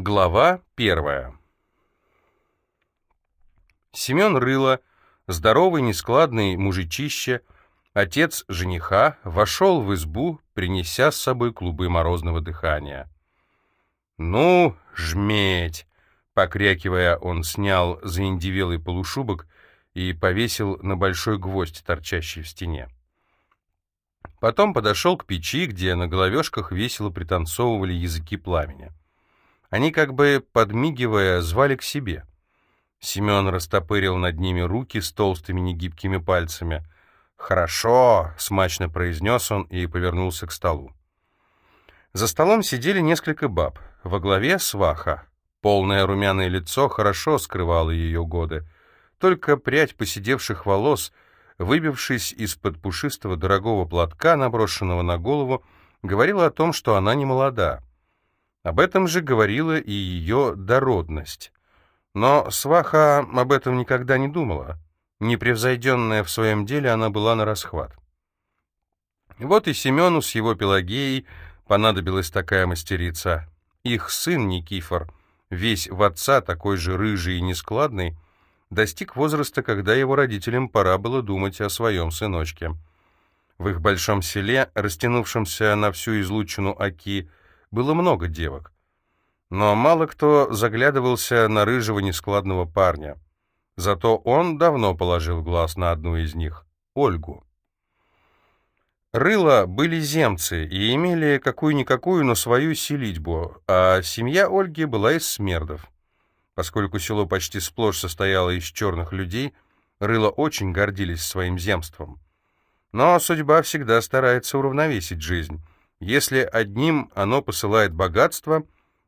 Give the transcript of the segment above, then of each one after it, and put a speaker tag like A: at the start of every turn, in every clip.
A: Глава первая. Семен Рыло, здоровый, нескладный мужичище, отец жениха, вошел в избу, принеся с собой клубы морозного дыхания. «Ну, жметь!» — покрякивая, он снял заиндивелый полушубок и повесил на большой гвоздь, торчащий в стене. Потом подошел к печи, где на головешках весело пританцовывали языки пламени. Они, как бы подмигивая, звали к себе. Семен растопырил над ними руки с толстыми негибкими пальцами. «Хорошо!» — смачно произнес он и повернулся к столу. За столом сидели несколько баб. Во главе сваха. Полное румяное лицо хорошо скрывало ее годы. Только прядь посидевших волос, выбившись из-под пушистого дорогого платка, наброшенного на голову, говорила о том, что она не молода. Об этом же говорила и ее дородность. Но сваха об этом никогда не думала. Непревзойденная в своем деле, она была на расхват. Вот и Семену с его Пелагеей понадобилась такая мастерица. Их сын Никифор, весь в отца такой же рыжий и нескладный, достиг возраста, когда его родителям пора было думать о своем сыночке. В их большом селе, растянувшемся на всю излучину Аки, было много девок. Но мало кто заглядывался на рыжего нескладного парня. Зато он давно положил глаз на одну из них — Ольгу. Рыла были земцы и имели какую-никакую, но свою селитьбу, а семья Ольги была из смердов. Поскольку село почти сплошь состояло из черных людей, Рыла очень гордились своим земством. Но судьба всегда старается уравновесить жизнь — если одним оно посылает богатство,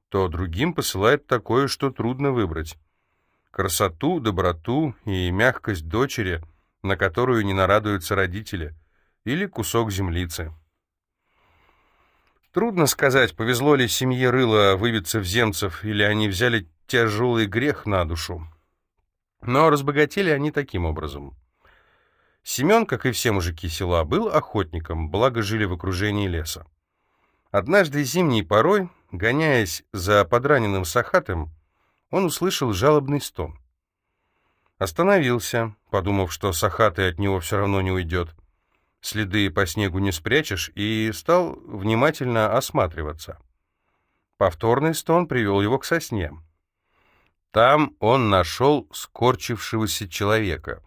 A: то другим посылает такое, что трудно выбрать. Красоту, доброту и мягкость дочери, на которую не нарадуются родители, или кусок землицы. Трудно сказать, повезло ли семье Рыла выбиться в земцев, или они взяли тяжелый грех на душу. Но разбогатели они таким образом. Семен, как и все мужики села, был охотником, благо жили в окружении леса. Однажды зимней порой, гоняясь за подраненным Сахатым, он услышал жалобный стон. Остановился, подумав, что Сахатый от него все равно не уйдет. Следы по снегу не спрячешь, и стал внимательно осматриваться. Повторный стон привел его к сосне. Там он нашел скорчившегося человека.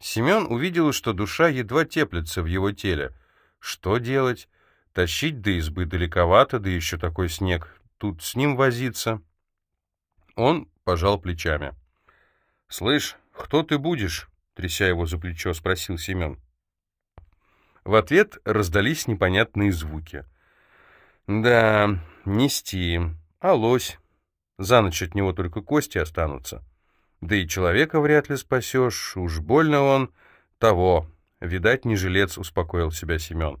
A: Семен увидел, что душа едва теплится в его теле. Что делать? Тащить до избы далековато, да еще такой снег. Тут с ним возиться. Он пожал плечами. «Слышь, кто ты будешь?» — тряся его за плечо, спросил Семен. В ответ раздались непонятные звуки. «Да, нести. А лось? За ночь от него только кости останутся. Да и человека вряд ли спасешь. Уж больно он того. Видать, не жилец», — успокоил себя Семен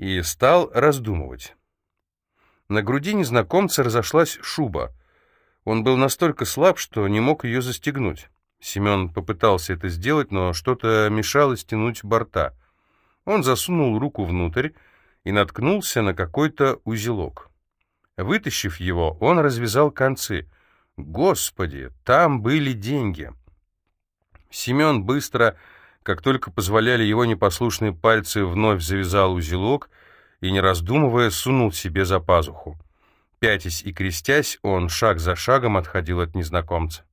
A: и стал раздумывать. На груди незнакомца разошлась шуба. Он был настолько слаб, что не мог ее застегнуть. Семен попытался это сделать, но что-то мешало стянуть борта. Он засунул руку внутрь и наткнулся на какой-то узелок. Вытащив его, он развязал концы. Господи, там были деньги! Семен быстро как только позволяли его непослушные пальцы, вновь завязал узелок и, не раздумывая, сунул себе за пазуху. Пятясь и крестясь, он шаг за шагом отходил от незнакомца.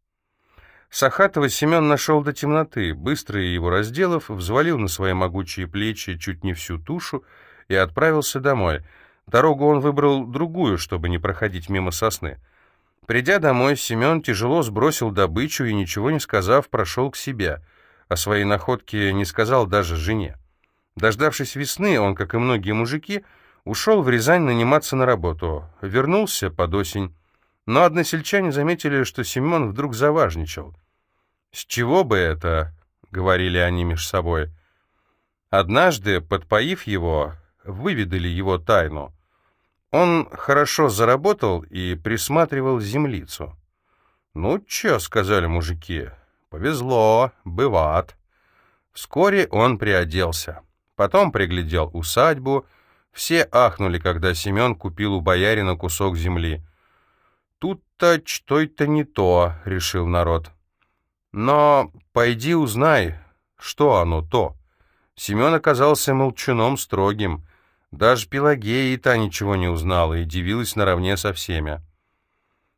A: Сахатова Семен нашел до темноты, быстро его разделав, взвалил на свои могучие плечи чуть не всю тушу и отправился домой. Дорогу он выбрал другую, чтобы не проходить мимо сосны. Придя домой, Семен тяжело сбросил добычу и, ничего не сказав, прошел к себе — о своей находке не сказал даже жене. Дождавшись весны, он, как и многие мужики, ушел в Рязань наниматься на работу. Вернулся под осень. Но односельчане заметили, что Семен вдруг заважничал. «С чего бы это?» — говорили они меж собой. Однажды, подпоив его, выведали его тайну. Он хорошо заработал и присматривал землицу. «Ну, чё?» — сказали мужики. Повезло, бывает. Вскоре он приоделся. Потом приглядел усадьбу. Все ахнули, когда Семен купил у боярина кусок земли. Тут-то что-то не то, решил народ. Но пойди узнай, что оно то. Семен оказался молчуном строгим. Даже Пелагея и та ничего не узнала и дивилась наравне со всеми.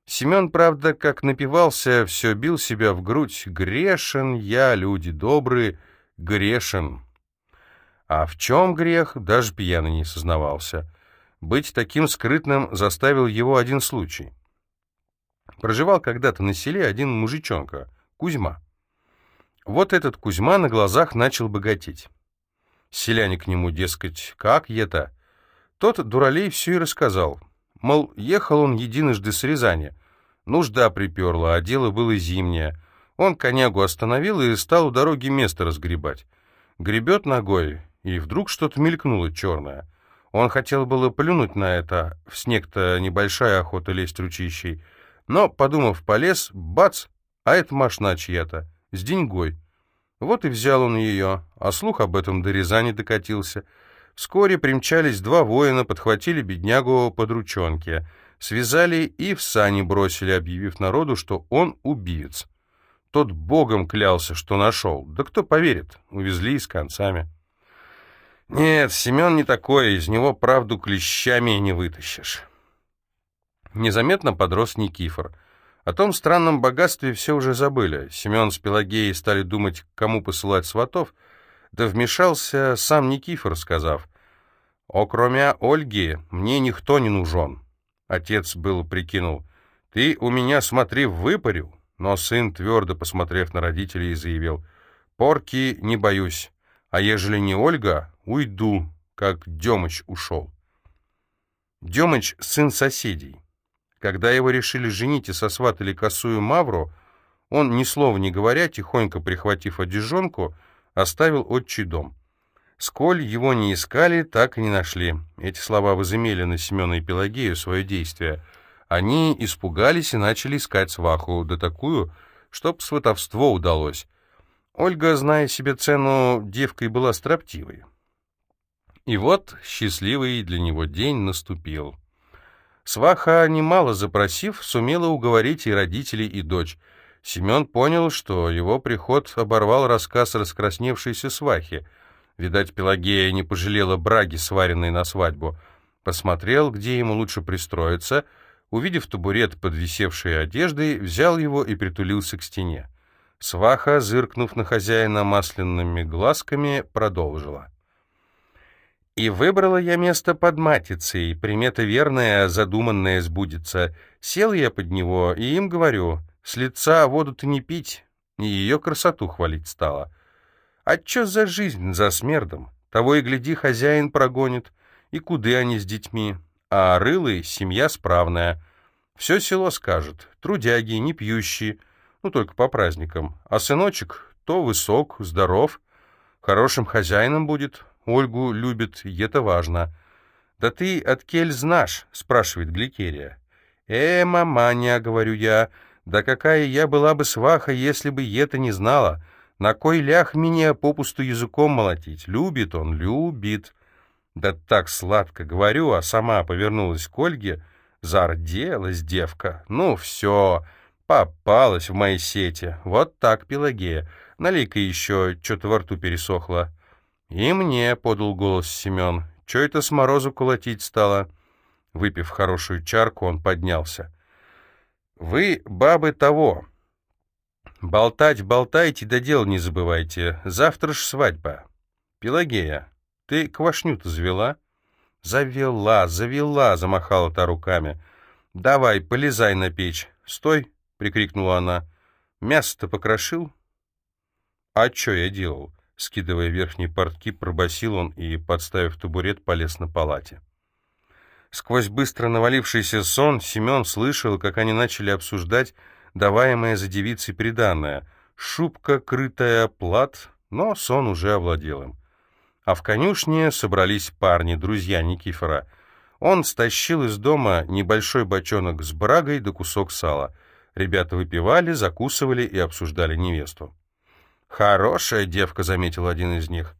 A: Семен, правда, как напивался, все бил себя в грудь. «Грешен я, люди добрые, грешен». А в чем грех, даже пьяный не сознавался. Быть таким скрытным заставил его один случай. Проживал когда-то на селе один мужичонка, Кузьма. Вот этот Кузьма на глазах начал богатеть. Селяне к нему, дескать, как это? Тот дуралей все и рассказал. Мол, ехал он единожды с Рязани. Нужда приперла, а дело было зимнее. Он конягу остановил и стал у дороги место разгребать. Гребет ногой, и вдруг что-то мелькнуло черное. Он хотел было плюнуть на это, в снег-то небольшая охота лезть ручищей. Но, подумав, полез, бац, а это машина чья-то, с деньгой. Вот и взял он ее, а слух об этом до Рязани докатился. Вскоре примчались два воина, подхватили беднягу под ручонки, связали и в сани бросили, объявив народу, что он убивец. Тот богом клялся, что нашел. Да кто поверит, увезли с концами. Нет, Семен не такой, из него правду клещами не вытащишь. Незаметно подрос Никифор — о том странном богатстве все уже забыли. Семен с Пелагеей стали думать, кому посылать сватов, да вмешался сам Никифор, сказав, «О, кроме Ольги, мне никто не нужен». Отец был прикинул, «Ты у меня, смотри, выпарил». Но сын, твердо посмотрев на родителей, заявил, «Порки не боюсь, а ежели не Ольга, уйду, как Демыч ушел». Демыч — сын соседей. Когда его решили женить и сосватали косую Мавру, он, ни слова не говоря, тихонько прихватив одежонку, оставил отчий дом. Сколь его не искали, так и не нашли. Эти слова возымели на Семена и Пелагею свое действие. Они испугались и начали искать сваху, да такую, чтоб сватовство удалось. Ольга, зная себе цену, девкой была строптивой. И вот счастливый для него день наступил. Сваха, немало запросив, сумела уговорить и родителей, и дочь. Семен понял, что его приход оборвал рассказ раскрасневшейся свахи. Видать, Пелагея не пожалела браги, сваренной на свадьбу. Посмотрел, где ему лучше пристроиться. Увидев табурет под висевшей одеждой, взял его и притулился к стене. Сваха, зыркнув на хозяина масляными глазками, продолжила. И выбрала я место под матицей, примета верная, задуманная сбудется. Сел я под него, и им говорю, с лица воду-то не пить, и ее красоту хвалить стала. А чё за жизнь за смердом? Того и гляди, хозяин прогонит, и куды они с детьми? А рылый — семья справная. Все село скажет, трудяги, не пьющие, ну только по праздникам. А сыночек то высок, здоров, хорошим хозяином будет, Ольгу любит, и это важно. «Да ты от кель знашь?» — спрашивает Гликерия. «Э, маманя», — говорю я, — «да какая я была бы сваха, если бы это не знала? На кой лях меня попусту языком молотить? Любит он, любит». Да так сладко говорю, а сама повернулась к Ольге. Зарделась девка. Ну, все, попалась в мои сети. Вот так, Пелагея. Налей-ка еще, что-то во рту пересохло. «И мне», — подал голос Семен, — «чё это с морозу колотить стало?» Выпив хорошую чарку, он поднялся. «Вы, бабы, того. Болтать болтайте, да дел не забывайте. Завтра ж свадьба. Пелагея, ты квашню-то завела?» «Завела, завела», — замахала та руками. «Давай, полезай на печь. Стой!» — прикрикнула она. «Мясо-то покрошил?» «А чё я делал?» Скидывая верхние портки, пробасил он и, подставив табурет, полез на палате. Сквозь быстро навалившийся сон Семен слышал, как они начали обсуждать даваемое за девицей приданное. Шубка, крытая, плат, но сон уже овладел им. А в конюшне собрались парни, друзья Никифора. Он стащил из дома небольшой бочонок с брагой да кусок сала. Ребята выпивали, закусывали и обсуждали невесту. «Хорошая девка», — заметил один из них.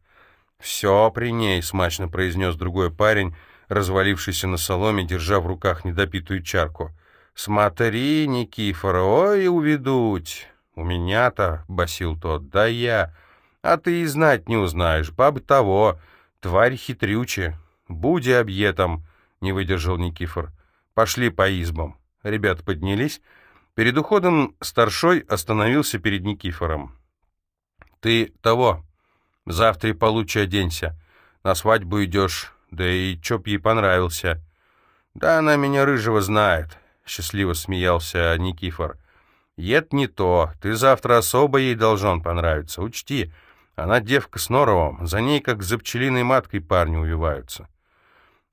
A: «Все при ней», — смачно произнес другой парень, развалившийся на соломе, держа в руках недопитую чарку. «Смотри, Никифор, ой, уведуть!» «У меня-то», — басил тот, — «да я...» «А ты и знать не узнаешь, бабы того, тварь хитрюче. Буди объетом», — не выдержал Никифор. «Пошли по избам». Ребята поднялись. Перед уходом старшой остановился перед Никифором. «Ты того, завтра получше оденься. На свадьбу идешь, да и б ей понравился». «Да она меня рыжего знает», — счастливо смеялся Никифор. «Ед не то, ты завтра особо ей должен понравиться, учти. Она девка с норовом, за ней как за пчелиной маткой парни увиваются».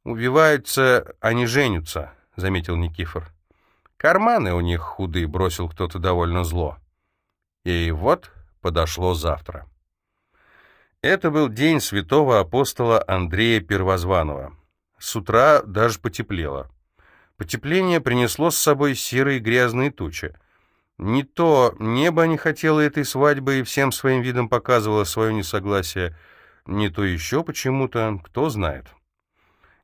A: «Увиваются, а не женятся», — заметил Никифор. «Карманы у них худые», — бросил кто-то довольно зло. И вот подошло завтра. Это был день святого апостола Андрея Первозванного. С утра даже потеплело. Потепление принесло с собой серые грязные тучи. Не то небо не хотело этой свадьбы и всем своим видом показывало свое несогласие, не то еще почему-то, кто знает.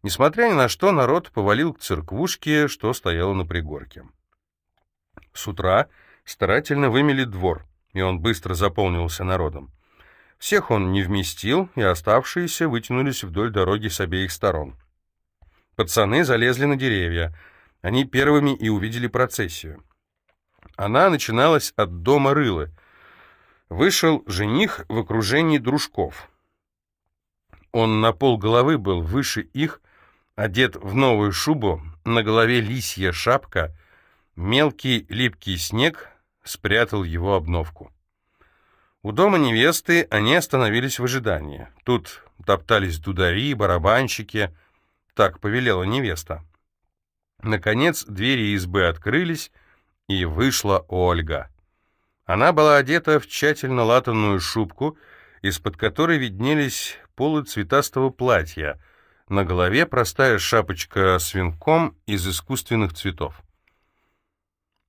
A: Несмотря ни на что, народ повалил к церквушке, что стояло на пригорке. С утра старательно вымели двор, и он быстро заполнился народом. Всех он не вместил, и оставшиеся вытянулись вдоль дороги с обеих сторон. Пацаны залезли на деревья. Они первыми и увидели процессию. Она начиналась от дома Рылы. Вышел жених в окружении дружков. Он на пол головы был выше их, одет в новую шубу, на голове лисья шапка, мелкий липкий снег спрятал его обновку. У дома невесты они остановились в ожидании. Тут топтались дудари, барабанщики, так повелела невеста. Наконец двери избы открылись, и вышла Ольга. Она была одета в тщательно латанную шубку, из-под которой виднелись полы цветастого платья, на голове простая шапочка с венком из искусственных цветов.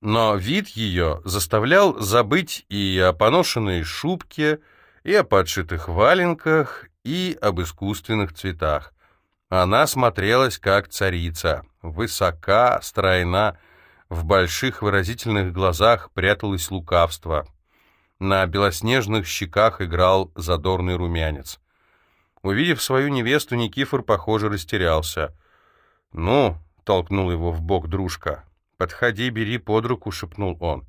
A: Но вид ее заставлял забыть и о поношенной шубке, и о подшитых валенках, и об искусственных цветах. Она смотрелась как царица, высока, стройна, в больших выразительных глазах пряталось лукавство. На белоснежных щеках играл задорный румянец. Увидев свою невесту, Никифор, похоже, растерялся. «Ну», — толкнул его в бок дружка, — «подходи, бери под руку», — шепнул он.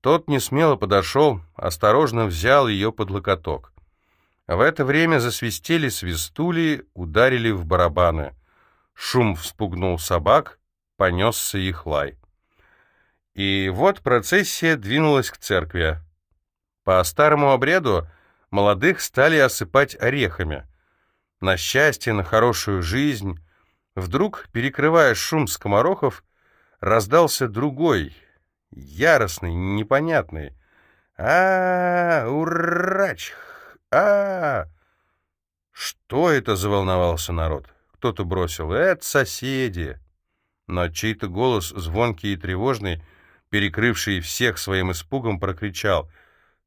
A: Тот несмело подошел, осторожно взял ее под локоток. В это время засвистели свистули, ударили в барабаны. Шум вспугнул собак, понесся их лай. И вот процессия двинулась к церкви. По старому обряду молодых стали осыпать орехами. На счастье, на хорошую жизнь. Вдруг, перекрывая шум скоморохов, раздался другой, яростный, непонятный. а, -а, -а урач! А, Что это заволновался народ? Кто-то бросил «Это соседи!» Но чей-то голос, звонкий и тревожный, перекрывший всех своим испугом, прокричал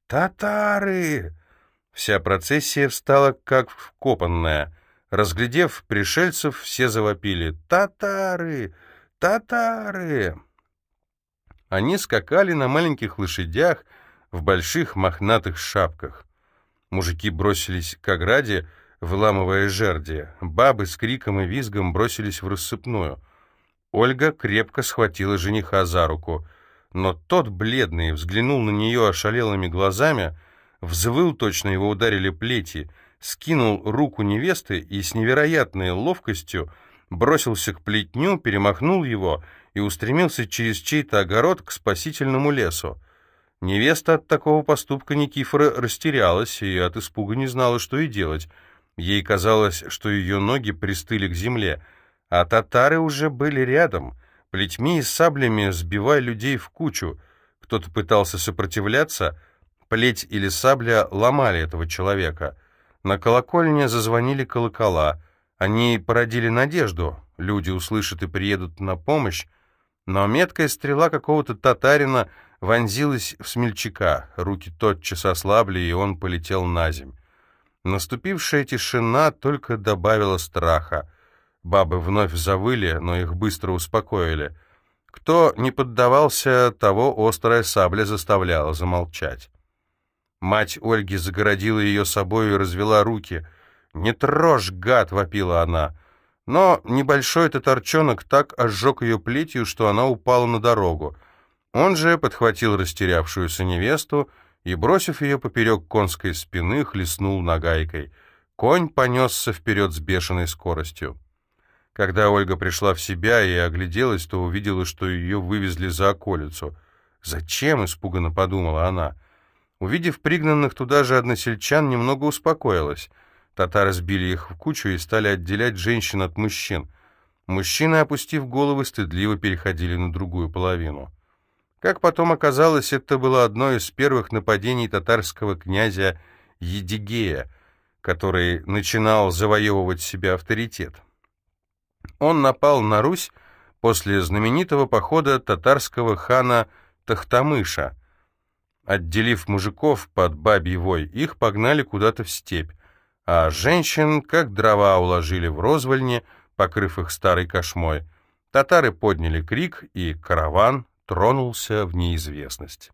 A: «Татары!» Вся процессия встала как вкопанная. Разглядев пришельцев, все завопили «Татары! Татары!» Они скакали на маленьких лошадях в больших мохнатых шапках. Мужики бросились к ограде, выламывая жерди. Бабы с криком и визгом бросились в рассыпную. Ольга крепко схватила жениха за руку, но тот, бледный, взглянул на нее ошалелыми глазами, взвыл, точно его ударили плети, скинул руку невесты и с невероятной ловкостью бросился к плетню, перемахнул его и устремился через чей-то огород к спасительному лесу. Невеста от такого поступка Никифора растерялась и от испуга не знала, что и делать. Ей казалось, что ее ноги пристыли к земле, а татары уже были рядом. Плетьми и саблями сбивая людей в кучу. Кто-то пытался сопротивляться, плеть или сабля ломали этого человека. На колокольне зазвонили колокола. Они породили надежду, люди услышат и приедут на помощь, но меткая стрела какого-то татарина вонзилась в смельчака, руки тотчас ослабли, и он полетел на земь. Наступившая тишина только добавила страха. Бабы вновь завыли, но их быстро успокоили. Кто не поддавался, того острая сабля заставляла замолчать. Мать Ольги загородила ее собой и развела руки. «Не трожь, гад!» — вопила она. Но небольшой татарчонок так ожег ее плетью, что она упала на дорогу. Он же подхватил растерявшуюся невесту и, бросив ее поперек конской спины, хлестнул нагайкой. Конь понесся вперед с бешеной скоростью. Когда Ольга пришла в себя и огляделась, то увидела, что ее вывезли за околицу. «Зачем?» — испуганно подумала она. Увидев пригнанных туда же односельчан, немного успокоилась. Татары сбили их в кучу и стали отделять женщин от мужчин. Мужчины, опустив головы, стыдливо переходили на другую половину. Как потом оказалось, это было одно из первых нападений татарского князя Едигея, который начинал завоевывать себе авторитет. Он напал на Русь после знаменитого похода татарского хана Тахтамыша. Отделив мужиков под бабий вой, их погнали куда-то в степь, а женщин, как дрова, уложили в розвольне, покрыв их старой кошмой. Татары подняли крик, и караван тронулся в неизвестность.